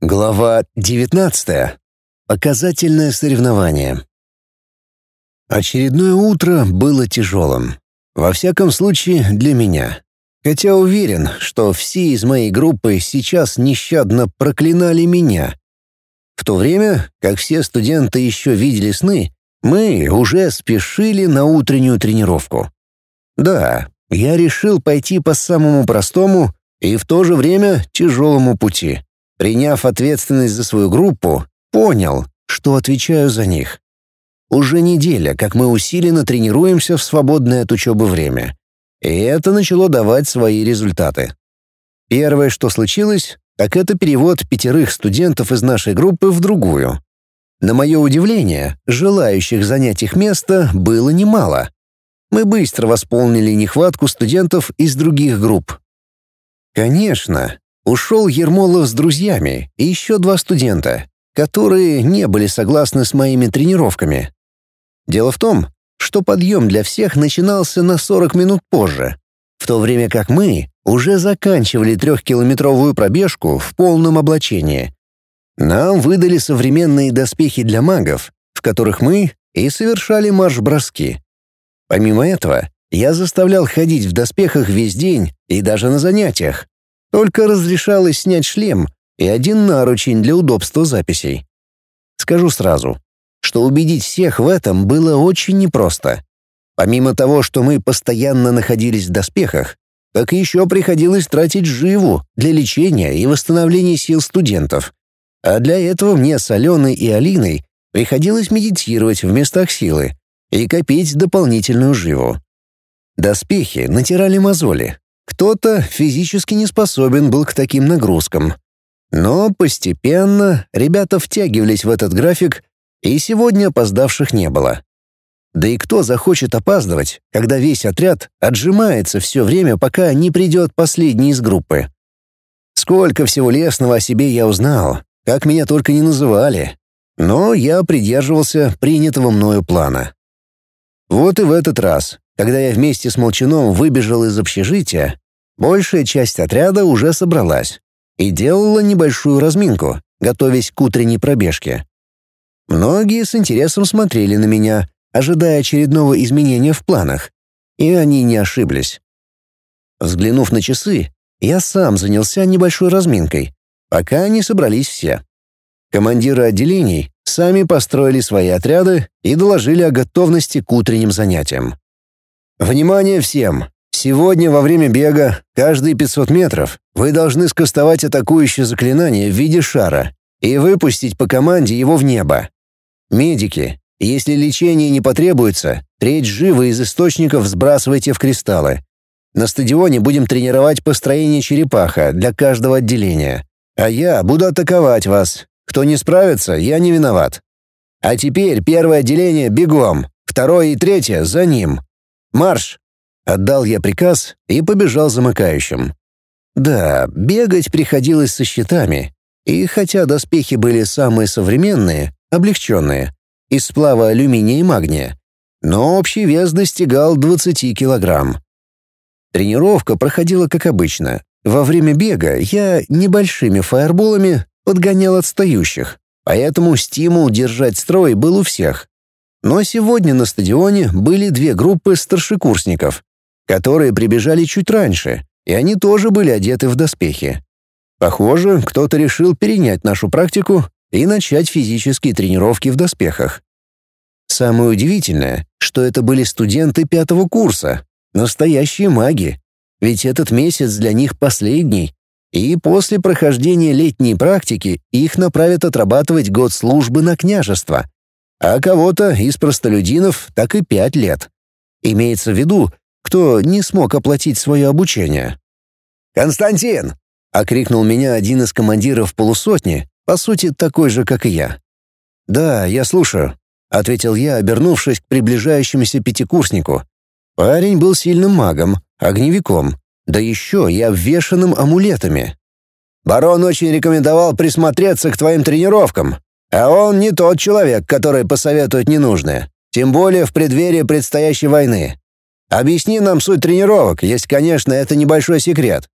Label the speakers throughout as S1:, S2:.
S1: Глава 19. Показательное соревнование. Очередное утро было тяжелым. Во всяком случае, для меня. Хотя уверен, что все из моей группы сейчас нещадно проклинали меня. В то время, как все студенты еще видели сны, мы уже спешили на утреннюю тренировку. Да, я решил пойти по самому простому и в то же время тяжелому пути. Приняв ответственность за свою группу, понял, что отвечаю за них. Уже неделя, как мы усиленно тренируемся в свободное от учебы время. И это начало давать свои результаты. Первое, что случилось, так это перевод пятерых студентов из нашей группы в другую. На мое удивление, желающих занять их место было немало. Мы быстро восполнили нехватку студентов из других групп. Конечно, ушел Ермолов с друзьями и еще два студента, которые не были согласны с моими тренировками. Дело в том, что подъем для всех начинался на 40 минут позже, в то время как мы уже заканчивали трехкилометровую пробежку в полном облачении. Нам выдали современные доспехи для магов, в которых мы и совершали марш-броски. Помимо этого, я заставлял ходить в доспехах весь день и даже на занятиях, только разрешалось снять шлем и один наручень для удобства записей. Скажу сразу, что убедить всех в этом было очень непросто. Помимо того, что мы постоянно находились в доспехах, так еще приходилось тратить живу для лечения и восстановления сил студентов. А для этого мне с Аленой и Алиной приходилось медитировать в местах силы и копить дополнительную живу. Доспехи натирали мозоли, кто-то физически не способен был к таким нагрузкам. Но постепенно ребята втягивались в этот график, и сегодня опоздавших не было. Да и кто захочет опаздывать, когда весь отряд отжимается все время, пока не придет последний из группы? Сколько всего лесного о себе я узнал, как меня только не называли. Но я придерживался принятого мною плана. Вот и в этот раз, когда я вместе с Молчаном выбежал из общежития, большая часть отряда уже собралась и делала небольшую разминку, готовясь к утренней пробежке. Многие с интересом смотрели на меня, ожидая очередного изменения в планах, и они не ошиблись. Взглянув на часы, я сам занялся небольшой разминкой, пока не собрались все. Командиры отделений сами построили свои отряды и доложили о готовности к утренним занятиям. Внимание всем! Сегодня во время бега, каждые 500 метров, вы должны скостовать атакующее заклинание в виде шара и выпустить по команде его в небо. Медики, если лечение не потребуется, треть живы из источников сбрасывайте в кристаллы. На стадионе будем тренировать построение черепаха для каждого отделения. А я буду атаковать вас. Кто не справится, я не виноват. А теперь первое отделение бегом, второе и третье за ним. Марш!» Отдал я приказ и побежал замыкающим. Да, бегать приходилось со щитами, и хотя доспехи были самые современные, облегченные, из сплава алюминия и магния, но общий вес достигал 20 килограмм. Тренировка проходила как обычно. Во время бега я небольшими фаерболами подгонял отстающих, поэтому стимул держать строй был у всех. Но сегодня на стадионе были две группы старшекурсников, которые прибежали чуть раньше, и они тоже были одеты в доспехи. Похоже, кто-то решил перенять нашу практику и начать физические тренировки в доспехах. Самое удивительное, что это были студенты пятого курса, настоящие маги, ведь этот месяц для них последний, и после прохождения летней практики их направят отрабатывать год службы на княжество а кого-то из простолюдинов так и пять лет. Имеется в виду, кто не смог оплатить свое обучение. «Константин!» — окрикнул меня один из командиров полусотни, по сути, такой же, как и я. «Да, я слушаю», — ответил я, обернувшись к приближающемуся пятикурснику. Парень был сильным магом, огневиком, да еще и обвешанным амулетами. «Барон очень рекомендовал присмотреться к твоим тренировкам», а он не тот человек, который посоветует ненужное, тем более в преддверии предстоящей войны. Объясни нам суть тренировок, если, конечно, это небольшой секрет.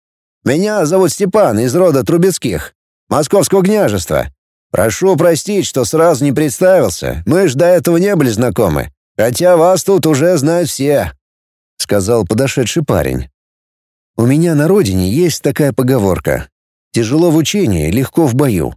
S1: Меня зовут Степан из рода Трубецких. Московского княжества. Прошу простить, что сразу не представился. Мы ж до этого не были знакомы. Хотя вас тут уже знают все», — сказал подошедший парень. «У меня на родине есть такая поговорка. Тяжело в учении, легко в бою.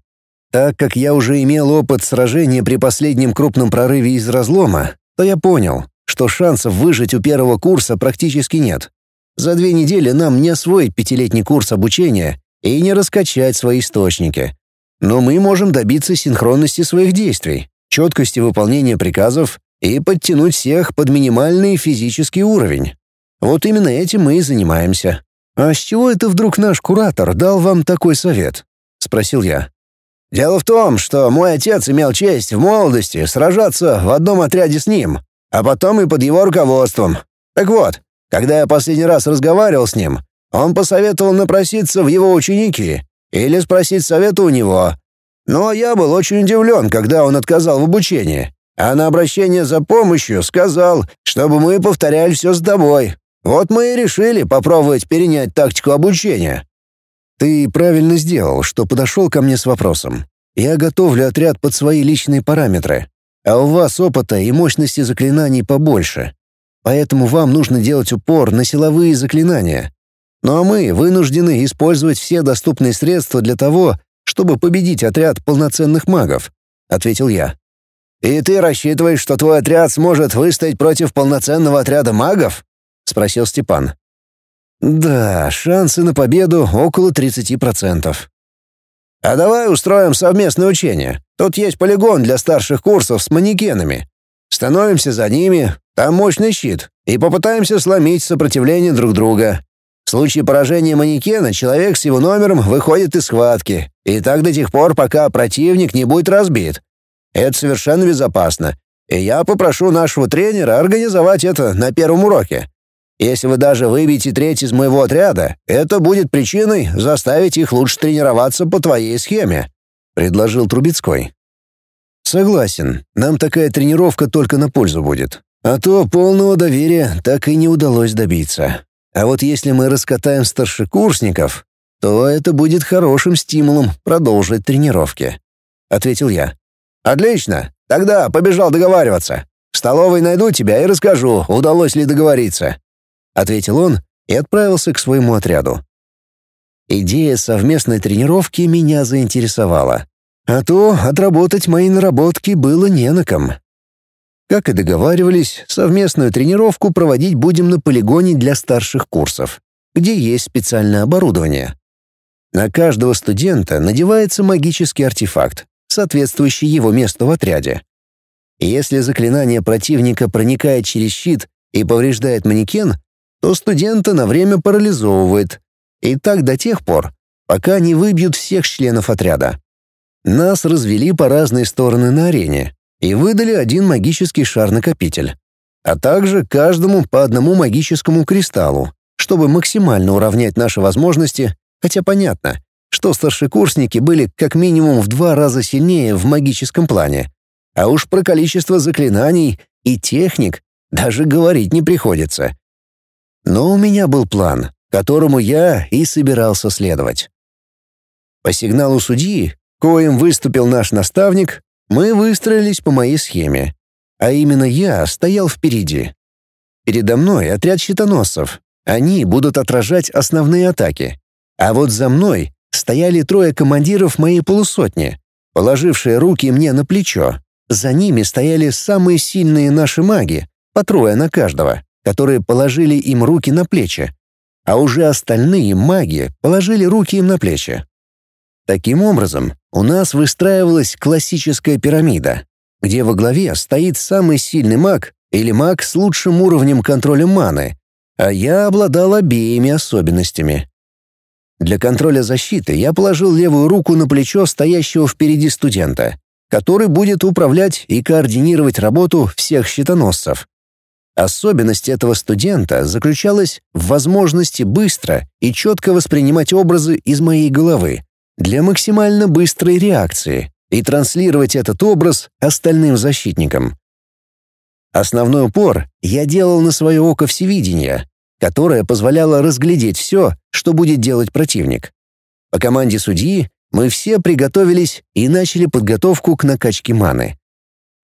S1: Так как я уже имел опыт сражения при последнем крупном прорыве из разлома, то я понял, что шансов выжить у первого курса практически нет. За две недели нам не освоить пятилетний курс обучения и не раскачать свои источники. Но мы можем добиться синхронности своих действий, четкости выполнения приказов и подтянуть всех под минимальный физический уровень. Вот именно этим мы и занимаемся. «А с чего это вдруг наш куратор дал вам такой совет?» — спросил я. «Дело в том, что мой отец имел честь в молодости сражаться в одном отряде с ним, а потом и под его руководством. Так вот, когда я последний раз разговаривал с ним, он посоветовал напроситься в его ученики или спросить совета у него. Но я был очень удивлен, когда он отказал в обучении, а на обращение за помощью сказал, чтобы мы повторяли все с тобой. Вот мы и решили попробовать перенять тактику обучения. Ты правильно сделал, что подошел ко мне с вопросом. Я готовлю отряд под свои личные параметры, а у вас опыта и мощности заклинаний побольше. Поэтому вам нужно делать упор на силовые заклинания. Ну а мы вынуждены использовать все доступные средства для того, чтобы победить отряд полноценных магов», — ответил я. «И ты рассчитываешь, что твой отряд сможет выстоять против полноценного отряда магов?» — спросил Степан. «Да, шансы на победу около 30%. А давай устроим совместное учение. Тут есть полигон для старших курсов с манекенами. Становимся за ними, там мощный щит, и попытаемся сломить сопротивление друг друга. В случае поражения манекена человек с его номером выходит из схватки, и так до тех пор, пока противник не будет разбит. Это совершенно безопасно. И я попрошу нашего тренера организовать это на первом уроке. Если вы даже выбьете треть из моего отряда, это будет причиной заставить их лучше тренироваться по твоей схеме», — предложил Трубецкой. «Согласен, нам такая тренировка только на пользу будет. А то полного доверия так и не удалось добиться. А вот если мы раскатаем старшекурсников, то это будет хорошим стимулом продолжить тренировки», — ответил я. «Отлично, тогда побежал договариваться. В столовой найду тебя и расскажу, удалось ли договориться», ответил он и отправился к своему отряду. Идея совместной тренировки меня заинтересовала. А то отработать мои наработки было не на ком. Как и договаривались, совместную тренировку проводить будем на полигоне для старших курсов, где есть специальное оборудование. На каждого студента надевается магический артефакт, соответствующий его месту в отряде. Если заклинание противника проникает через щит и повреждает манекен, то студента на время парализовывает. И так до тех пор, пока не выбьют всех членов отряда. Нас развели по разные стороны на арене и выдали один магический шар-накопитель, а также каждому по одному магическому кристаллу, чтобы максимально уравнять наши возможности, хотя понятно, что старшекурсники были как минимум в два раза сильнее в магическом плане, а уж про количество заклинаний и техник даже говорить не приходится. Но у меня был план, которому я и собирался следовать. По сигналу судьи, коим выступил наш наставник, мы выстроились по моей схеме, а именно я стоял впереди. Передо мной отряд щитоносцев. Они будут отражать основные атаки. А вот за мной стояли трое командиров моей полусотни, положившие руки мне на плечо. За ними стояли самые сильные наши маги, по трое на каждого которые положили им руки на плечи, а уже остальные маги положили руки им на плечи. Таким образом, у нас выстраивалась классическая пирамида, где во главе стоит самый сильный маг или маг с лучшим уровнем контроля маны, а я обладал обеими особенностями. Для контроля защиты я положил левую руку на плечо стоящего впереди студента, который будет управлять и координировать работу всех щитоносцев. Особенность этого студента заключалась в возможности быстро и четко воспринимать образы из моей головы для максимально быстрой реакции и транслировать этот образ остальным защитникам. Основной упор я делал на свое око всевидения, которое позволяло разглядеть все, что будет делать противник. По команде судьи мы все приготовились и начали подготовку к накачке маны.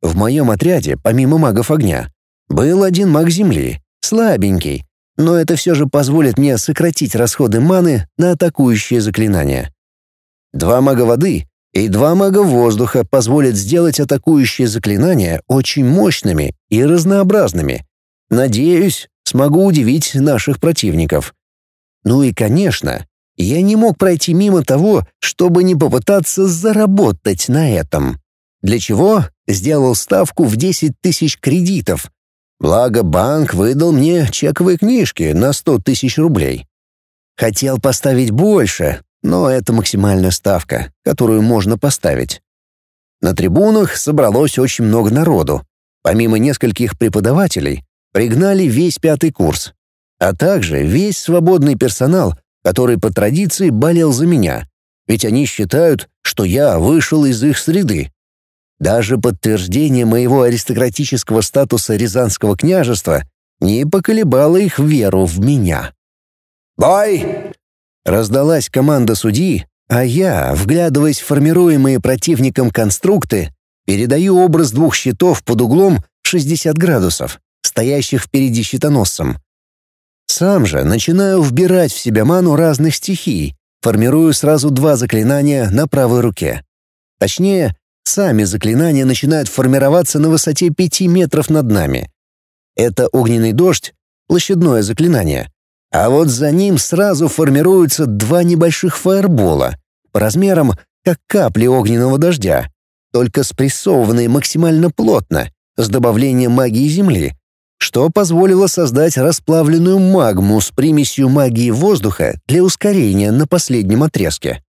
S1: В моем отряде, помимо магов огня, был один маг земли, слабенький, но это все же позволит мне сократить расходы маны на атакующие заклинания. Два мага воды и два мага воздуха позволят сделать атакующие заклинания очень мощными и разнообразными. Надеюсь, смогу удивить наших противников. Ну и, конечно, я не мог пройти мимо того, чтобы не попытаться заработать на этом. Для чего сделал ставку в 10 тысяч кредитов. Благо банк выдал мне чековые книжки на 100 тысяч рублей. Хотел поставить больше, но это максимальная ставка, которую можно поставить. На трибунах собралось очень много народу. Помимо нескольких преподавателей, пригнали весь пятый курс, а также весь свободный персонал, который по традиции болел за меня, ведь они считают, что я вышел из их среды. Даже подтверждение моего аристократического статуса Рязанского княжества не поколебало их веру в меня. «Бой!» Раздалась команда судьи, а я, вглядываясь в формируемые противником конструкты, передаю образ двух щитов под углом 60 градусов, стоящих впереди щитоносцем. Сам же начинаю вбирать в себя ману разных стихий, формирую сразу два заклинания на правой руке. Точнее, сами заклинания начинают формироваться на высоте 5 метров над нами. Это огненный дождь, площадное заклинание, а вот за ним сразу формируются два небольших фаербола, по размерам как капли огненного дождя, только спрессованные максимально плотно, с добавлением магии Земли, что позволило создать расплавленную магму с примесью магии воздуха для ускорения на последнем отрезке.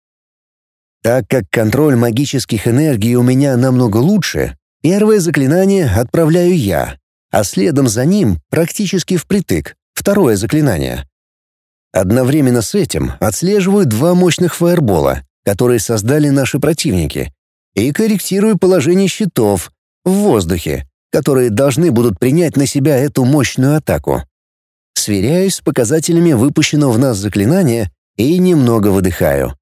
S1: Так как контроль магических энергий у меня намного лучше, первое заклинание отправляю я, а следом за ним, практически впритык, второе заклинание. Одновременно с этим отслеживаю два мощных фаербола, которые создали наши противники, и корректирую положение щитов в воздухе, которые должны будут принять на себя эту мощную атаку. Сверяюсь с показателями выпущенного в нас заклинания и немного выдыхаю.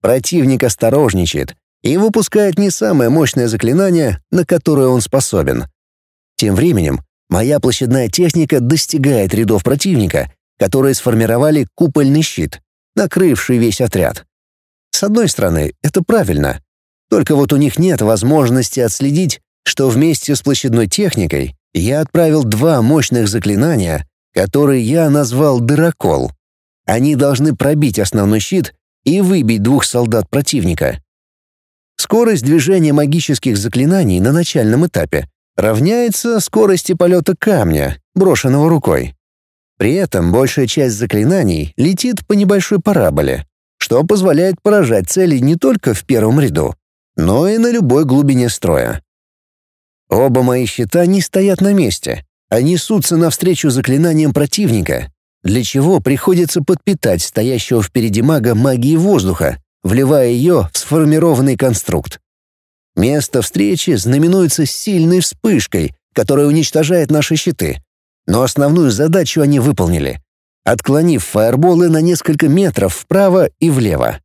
S1: Противник осторожничает и выпускает не самое мощное заклинание, на которое он способен. Тем временем моя площадная техника достигает рядов противника которые сформировали купольный щит, накрывший весь отряд. С одной стороны, это правильно. Только вот у них нет возможности отследить, что вместе с площадной техникой я отправил два мощных заклинания, которые я назвал «дырокол». Они должны пробить основной щит и выбить двух солдат противника. Скорость движения магических заклинаний на начальном этапе равняется скорости полета камня, брошенного рукой. При этом большая часть заклинаний летит по небольшой параболе, что позволяет поражать цели не только в первом ряду, но и на любой глубине строя. Оба мои щита не стоят на месте, а несутся навстречу заклинаниям противника, для чего приходится подпитать стоящего впереди мага магией воздуха, вливая ее в сформированный конструкт. Место встречи знаменуется сильной вспышкой, которая уничтожает наши щиты, но основную задачу они выполнили, отклонив фаерболы на несколько метров вправо и влево.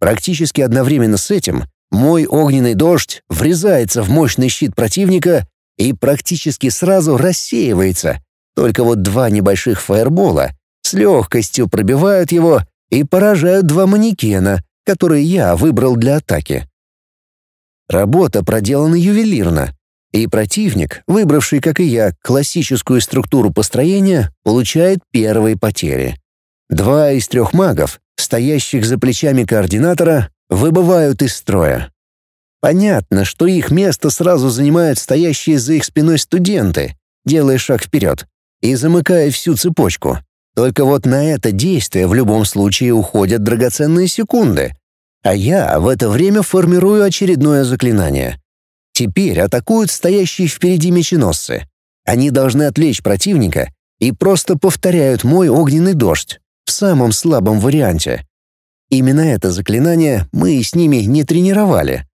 S1: Практически одновременно с этим мой огненный дождь врезается в мощный щит противника и практически сразу рассеивается. Только вот два небольших фаербола с легкостью пробивают его и поражают два манекена, которые я выбрал для атаки. Работа проделана ювелирно, и противник, выбравший, как и я, классическую структуру построения, получает первые потери. Два из трех магов, стоящих за плечами координатора, выбывают из строя. Понятно, что их место сразу занимают стоящие за их спиной студенты, делая шаг вперед и замыкая всю цепочку. Только вот на это действие в любом случае уходят драгоценные секунды, а я в это время формирую очередное заклинание — Теперь атакуют стоящие впереди меченосцы. Они должны отвлечь противника и просто повторяют мой огненный дождь в самом слабом варианте. Именно это заклинание мы с ними не тренировали.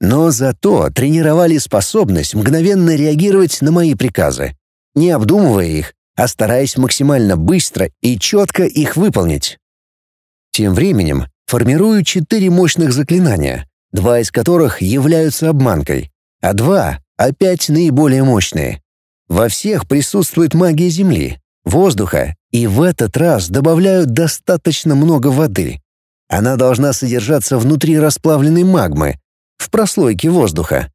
S1: Но зато тренировали способность мгновенно реагировать на мои приказы, не обдумывая их, а стараясь максимально быстро и четко их выполнить. Тем временем формирую четыре мощных заклинания, два из которых являются обманкой, а два — опять наиболее мощные. Во всех присутствует магия Земли, воздуха, и в этот раз добавляют достаточно много воды. Она должна содержаться внутри расплавленной магмы, в прослойке воздуха.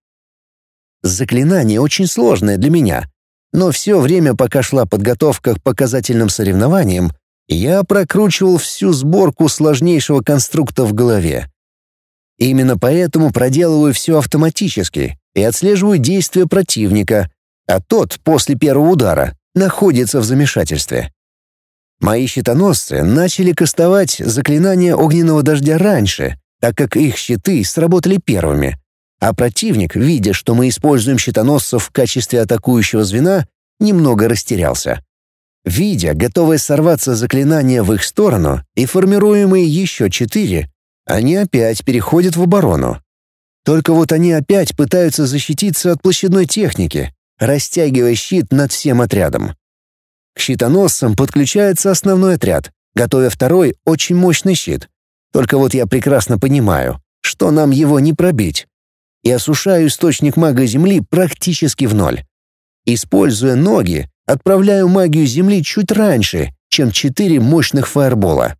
S1: Заклинание очень сложное для меня, но все время, пока шла подготовка к показательным соревнованиям, я прокручивал всю сборку сложнейшего конструкта в голове. Именно поэтому проделываю все автоматически и отслеживаю действия противника, а тот после первого удара находится в замешательстве. Мои щитоносцы начали кастовать заклинание огненного дождя раньше, так как их щиты сработали первыми, а противник, видя, что мы используем щитоносцев в качестве атакующего звена, немного растерялся. Видя, готовое сорваться заклинание в их сторону и формируемые еще четыре, они опять переходят в оборону. Только вот они опять пытаются защититься от площадной техники, растягивая щит над всем отрядом. К щитоносцам подключается основной отряд, готовя второй очень мощный щит. Только вот я прекрасно понимаю, что нам его не пробить и осушаю источник мага Земли практически в ноль. Используя ноги, отправляю магию Земли чуть раньше, чем четыре мощных фаербола.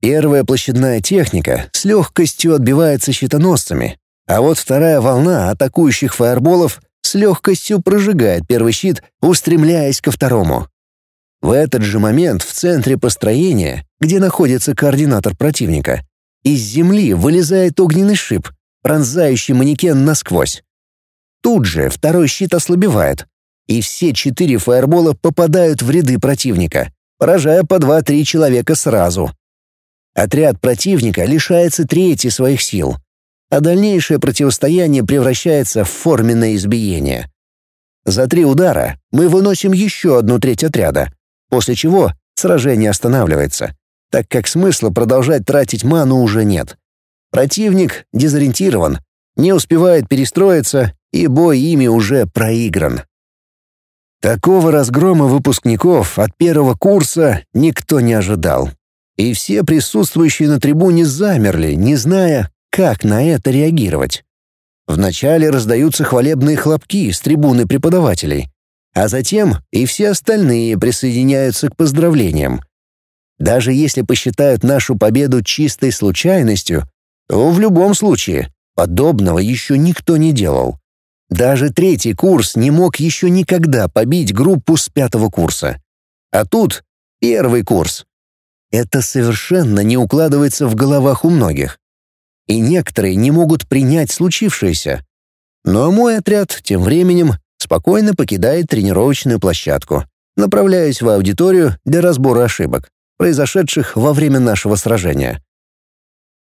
S1: Первая площадная техника с легкостью отбивается щитоносцами, а вот вторая волна атакующих фаерболов с легкостью прожигает первый щит, устремляясь ко второму. В этот же момент в центре построения, где находится координатор противника, из земли вылезает огненный шип, пронзающий манекен насквозь. Тут же второй щит ослабевает, и все четыре фаербола попадают в ряды противника, поражая по два-три человека сразу. Отряд противника лишается трети своих сил, а дальнейшее противостояние превращается в форменное избиение. За три удара мы выносим еще одну треть отряда, после чего сражение останавливается, так как смысла продолжать тратить ману уже нет. Противник дезориентирован, не успевает перестроиться, и бой ими уже проигран. Такого разгрома выпускников от первого курса никто не ожидал. И все присутствующие на трибуне замерли, не зная, как на это реагировать. Вначале раздаются хвалебные хлопки с трибуны преподавателей, а затем и все остальные присоединяются к поздравлениям. Даже если посчитают нашу победу чистой случайностью, то в любом случае подобного еще никто не делал. Даже третий курс не мог еще никогда побить группу с пятого курса. А тут первый курс. Это совершенно не укладывается в головах у многих. И некоторые не могут принять случившееся. Но мой отряд тем временем спокойно покидает тренировочную площадку, направляясь в аудиторию для разбора ошибок, произошедших во время нашего сражения.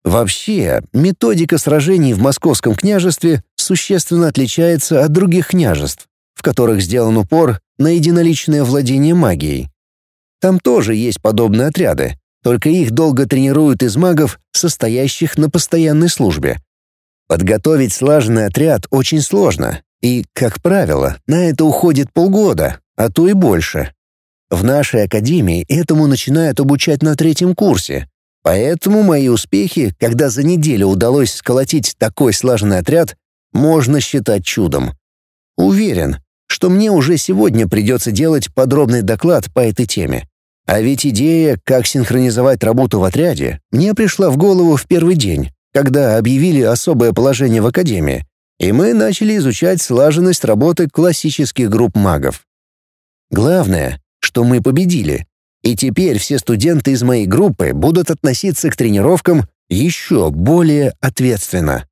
S1: Вообще, методика сражений в Московском княжестве существенно отличается от других княжеств, в которых сделан упор на единоличное владение магией. Там тоже есть подобные отряды, только их долго тренируют из магов, состоящих на постоянной службе. Подготовить слаженный отряд очень сложно, и, как правило, на это уходит полгода, а то и больше. В нашей академии этому начинают обучать на третьем курсе, Поэтому мои успехи, когда за неделю удалось сколотить такой слаженный отряд, можно считать чудом. Уверен, что мне уже сегодня придется делать подробный доклад по этой теме. А ведь идея, как синхронизовать работу в отряде, мне пришла в голову в первый день, когда объявили особое положение в Академии, и мы начали изучать слаженность работы классических групп магов. Главное, что мы победили, и теперь все студенты из моей группы будут относиться к тренировкам еще более ответственно.